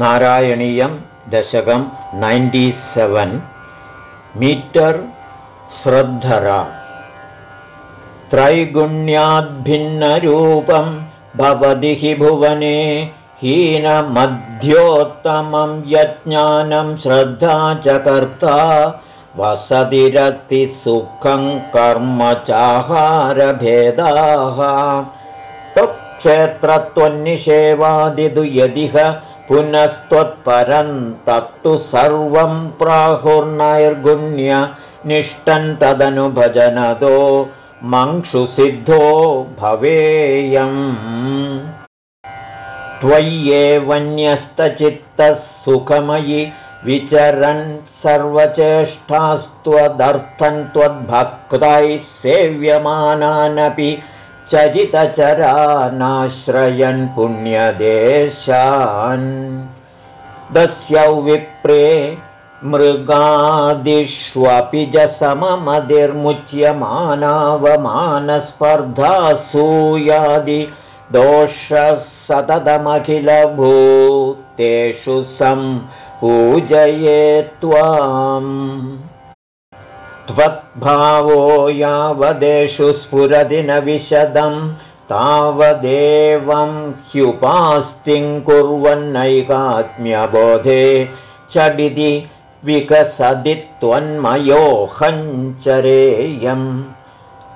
नारायणीयं दशकं ninety seven metre श्रद्धरा। त्रैगुण्याद्भिन्नरूपं भवति हि भुवने हीनमध्योत्तमं यज्ञानं श्रद्धा च कर्ता वसतिरतिसुखं कर्म चाहारभेदाः। त्वत्क्षेत्रत्वन्निषेवादितु यदिह पुनस्त्वत्परं तत्तु सर्वं प्राहुर्नैर्गुण्य निष्ठन् तदनुभजनतो मङ्क्षुसिद्धो भवेयम्। त्वय्येवन्यस्तचित्तः सुखमयि विचरन् सर्वचेष्टास्त्वदर्थं त्वद्भक्तैः सेव्यमानानपि चरितचरानाश्रयन् पुण्यदेशान्। दस्यौ विप्रे मृगादिष्वपि च सममधिर्मुच्यमानावमानस्पर्धासूयादि दोषः सततमखिलभूतेषु सं पूजये त्वाम् त्वद्भावो यावदेषु स्फुरदि न विशदं तावदेवं ह्युपास्तिं कुर्वन्नैकात्म्यबोधे चडिति विकसदि त्वन्मयोऽहञ्चरेयम्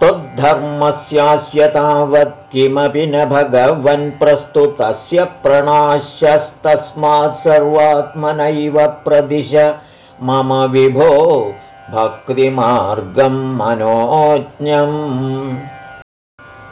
त्वद्धर्मस्यास्य तावत् किमपि न भगवन् प्रस्तुतस्य प्रणाश्यस्तस्मात् सर्वात्मनैव प्रदिश मम विभो भक्तिमार्गं मनोज्ञम्।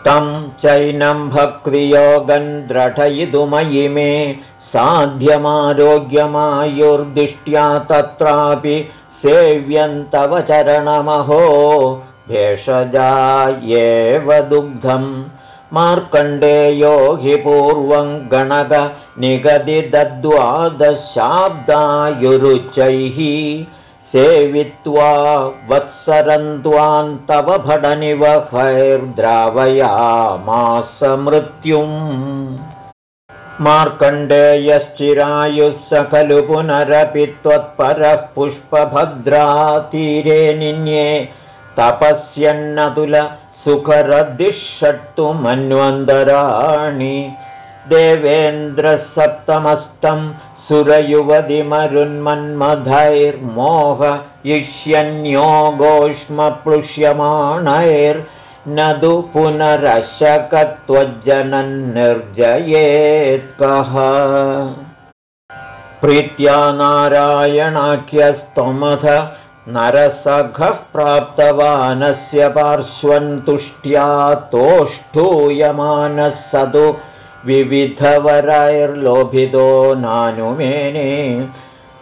तं चैनं भक्तियोगं द्रढयितुमयि मे। साध्यमारोग्यमायुर्दिष्ट्या तत्रापि सेव्यन्तव चरणमहो। भेषजायेव दुग्धं। मार्कण्डेयो हि पूर्वं गणगनिगदिदद्वादशाब्दायुरुच्चैः सेवित्वा वत्सरन्त्वान्तव भटनिवहैर्द्रावयामास मृत्युम् मार्कण्डेयश्चिरायुः स खलु पुनरपि त्वत्परः पुष्पभद्रातीरे निन्ये तपस्यन्नतुलसुखरदिषट्तुमन्वन्तराणि देवेन्द्रसप्तमस्तं सुरयुवतिमरुन्मन्मधैर्मोह इष्यन्यो गोष्मप्लुष्यमाणैर्न तु पुनरशकत्वज्जनन्निर्जयेत्कः प्रीत्या नारायणाख्यस्तमथ नरसखः प्राप्तवानस्य पार्श्वन्तुष्ट्या तोष्ठूयमानः स तु विविधवरैर्लोभितो नानुमेने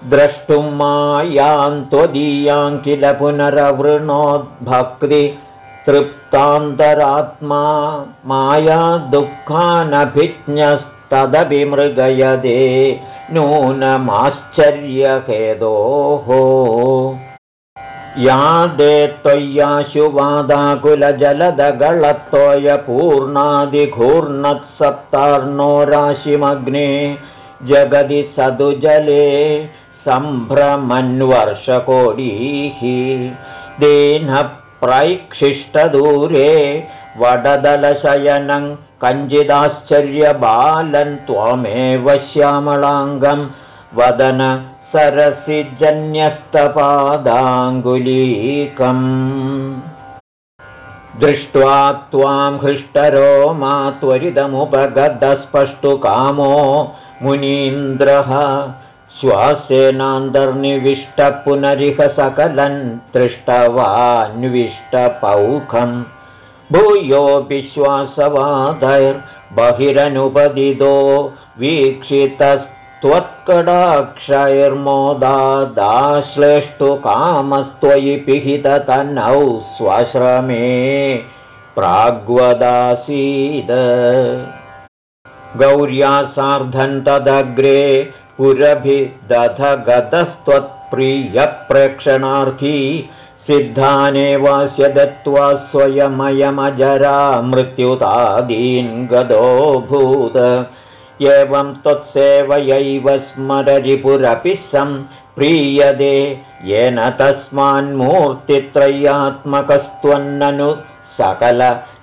द्रष्टुं मायान्त्वदीयां किल पुनरवृणोद्भक्ति तृप्तान्तरात्मा माया दुःखानभिज्ञस्तदपि मृगयदे। नूनमाश्चर्यहेदोः या दे राशिमग्ने जगदि सदुजले सम्भ्रमन्वर्षकोडीः। दीनप्रैक्षिष्टदूरे वडदलशयनं कञ्चिदाश्चर्यबालं त्वमेव श्यामलाङ्गं वदन सरसिजन्यस्तपादाङ्गुलीकम्। दृष्ट्वा त्वां हृष्टरो मा त्वरितमुपगतस्पष्टुकामो मुनीन्द्रः। श्वासेनान्तर्निविष्टः पुनरिह सकलन् दृष्टवान्विष्टपौखम् भूयोऽपि श्वासवादैर्बहिरनुपदितो वीक्षितस् त्वत्कडाक्षैर्मोदादाश्लेष्टु कामस्त्वयि पिहिततनौ स्वाश्रमे प्राग्वदासीद। गौर्या सार्धन्तदग्रे पुरभिदधगतस्त्वत्प्रियप्रेक्षणार्थी सिद्धानेवास्य दत्त्वा स्वयमयमजरा मृत्युतादीन् गदोऽभूत् एवं त्वत्सेवयैव स्मररिपुरपि सं प्रीयते येन तस्मान्मूर्तित्रयात्मकस्त्वन्ननु सकल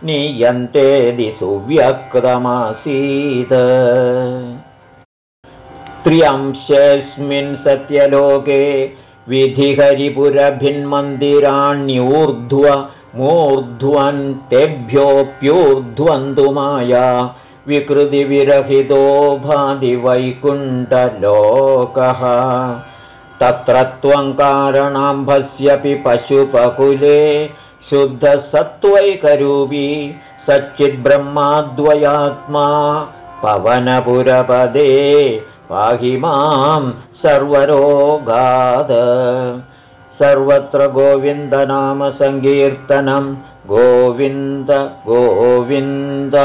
नीयन्तेदि सुव्यक्तमासीत्। त्र्यंशेऽस्मिन् सत्यलोके विधिहरिपुरभिन्मन्दिराण्यूर्ध्व मूर्ध्वन्तेभ्योऽप्यूर्ध्वन्तु माया विकृतिविरहितो भादिवैकुण्ठलोकः तत्र त्वं कारणाम्भस्यपि पशुपकुले शुद्धसत्त्वैकरूपी सच्चिद्ब्रह्माद्वयात्मा पवनपुरपदे पाहि मां सर्वरोगाद सर्वत्र गोविन्दनामसङ्कीर्तनं गोविन्द गोविन्द